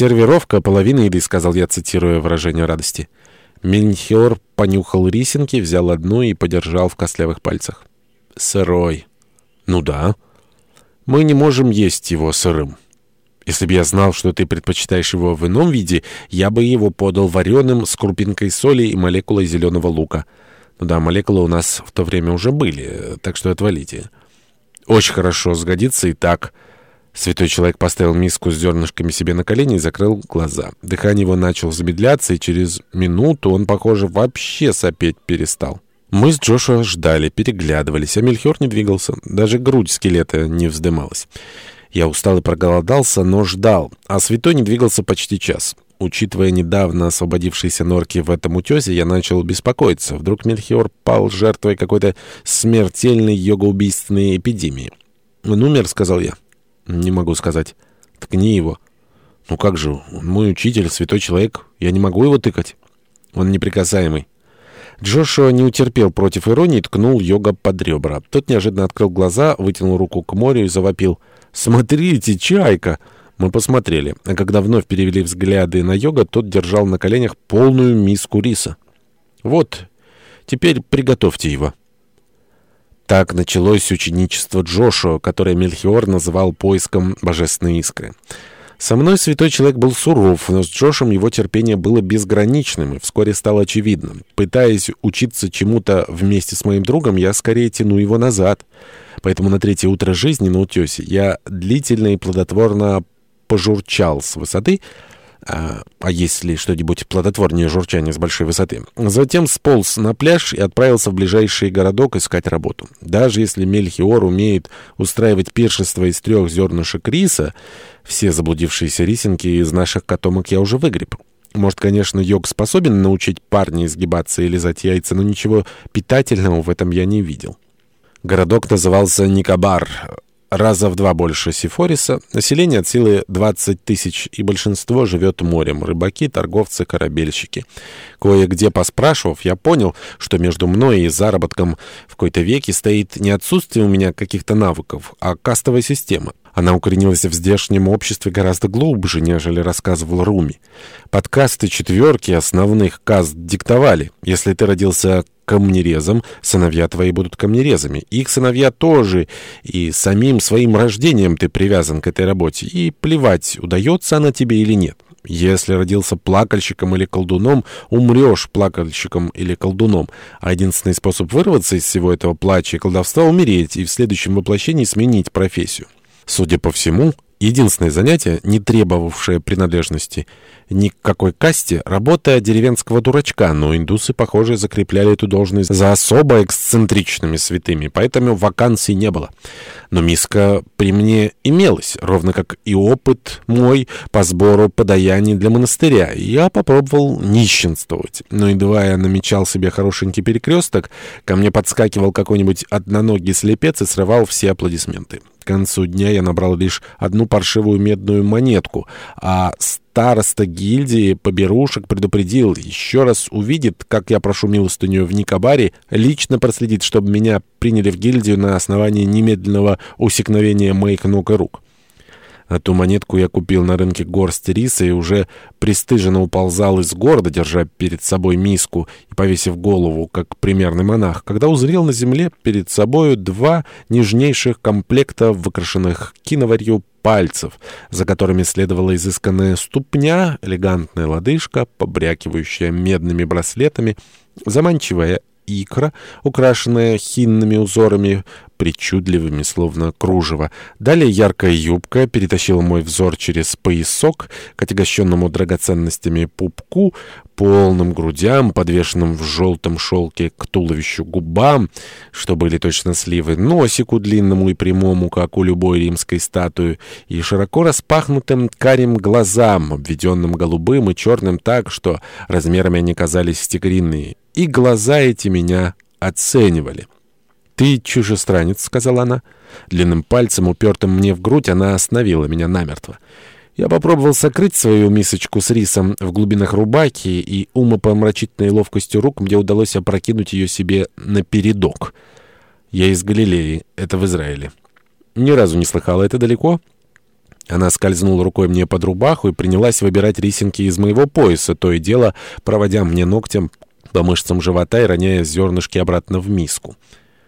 «Сервировка половины еды», — сказал я, цитируя выражение радости. Мельхиор понюхал рисинки, взял одну и подержал в костлявых пальцах. «Сырой». «Ну да. Мы не можем есть его сырым». Если бы я знал, что ты предпочитаешь его в ином виде, я бы его подал вареным с крупинкой соли и молекулой зеленого лука. Ну да, молекулы у нас в то время уже были, так что отвалите. Очень хорошо, сгодится и так. Святой человек поставил миску с зернышками себе на колени и закрыл глаза. Дыхание его начало замедляться, и через минуту он, похоже, вообще сопеть перестал. Мы с Джошуа ждали, переглядывались, а Мельхиор не двигался. Даже грудь скелета не вздымалась. Я устал и проголодался, но ждал, а святой не двигался почти час. Учитывая недавно освободившиеся норки в этом утесе, я начал беспокоиться. Вдруг Мельхиор пал жертвой какой-то смертельной йогоубийственной эпидемии. «Он умер», — сказал я. «Не могу сказать». «Ткни его». «Ну как же, он мой учитель, святой человек. Я не могу его тыкать». «Он неприкасаемый». Джошуа не утерпел против иронии ткнул йога под ребра. Тот неожиданно открыл глаза, вытянул руку к морю и завопил — «Смотрите, чайка!» Мы посмотрели, а когда вновь перевели взгляды на йога, тот держал на коленях полную миску риса. «Вот, теперь приготовьте его». Так началось ученичество Джошуа, которое Мельхиор называл поиском божественной искры. Со мной святой человек был суров, но с Джошем его терпение было безграничным, и вскоре стало очевидным. Пытаясь учиться чему-то вместе с моим другом, я скорее тяну его назад. Поэтому на третье утро жизни на утесе я длительно и плодотворно пожурчал с высоты, а, а есть ли что-нибудь плодотворнее журчания с большой высоты? Затем сполз на пляж и отправился в ближайший городок искать работу. Даже если Мельхиор умеет устраивать пиршество из трех зернышек риса, все заблудившиеся рисинки из наших котомок я уже выгреб. Может, конечно, йог способен научить парня изгибаться и лизать яйца, но ничего питательного в этом я не видел. Городок назывался Никабар раза в два больше Сифориса, население от силы 20 тысяч, и большинство живет морем, рыбаки, торговцы, корабельщики. Кое-где поспрашивав, я понял, что между мной и заработком в какой-то веке стоит не отсутствие у меня каких-то навыков, а кастовая система. Она укоренилась в здешнем обществе гораздо глубже, нежели рассказывал Руми. Подкасты четверки основных каст диктовали. Если ты родился камнерезом, сыновья твои будут камнерезами. Их сыновья тоже, и самим своим рождением ты привязан к этой работе. И плевать, удается она тебе или нет. Если родился плакальщиком или колдуном, умрешь плакальщиком или колдуном. А единственный способ вырваться из всего этого плача и колдовства — умереть и в следующем воплощении сменить профессию. Судя по всему, единственное занятие, не требовавшее принадлежности ни к какой касте, работа деревенского дурачка, но индусы, похоже, закрепляли эту должность за особо эксцентричными святыми, поэтому вакансий не было. Но миска при мне имелась, ровно как и опыт мой по сбору подаяний для монастыря. Я попробовал нищенствовать, но едва я намечал себе хорошенький перекресток, ко мне подскакивал какой-нибудь одноногий слепец и срывал все аплодисменты. Концу дня я набрал лишь одну паршивую медную монетку, а староста гильдии поберушек предупредил, еще раз увидит, как я прошу милостыню в Никобаре, лично проследит, чтобы меня приняли в гильдию на основании немедленного усекновения моих ног и рук. Эту монетку я купил на рынке горсть риса и уже пристыженно уползал из города, держа перед собой миску и повесив голову, как примерный монах, когда узрел на земле перед собою два нежнейших комплекта выкрашенных киноварью пальцев, за которыми следовала изысканная ступня, элегантная лодыжка, побрякивающая медными браслетами, заманчивая икра, украшенная хинными узорами, причудливыми, словно кружево. Далее яркая юбка перетащила мой взор через поясок к отягощенному драгоценностями пупку, полным грудям, подвешенным в желтом шелке к туловищу губам, что были точно сливы, носику длинному и прямому, как у любой римской статуи, и широко распахнутым карим глазам, обведенным голубым и черным так, что размерами они казались стеклянные. И глаза эти меня оценивали. «Ты чужестранец», — сказала она. Длинным пальцем, упертым мне в грудь, она остановила меня намертво. Я попробовал сокрыть свою мисочку с рисом в глубинах рубаки, и умопомрачительной ловкостью рук мне удалось опрокинуть ее себе на передок. Я из Галилеи, это в Израиле. Ни разу не слыхала, это далеко? Она скользнула рукой мне под рубаху и принялась выбирать рисинки из моего пояса, то и дело проводя мне ногтем по мышцам живота и роняя зернышки обратно в миску.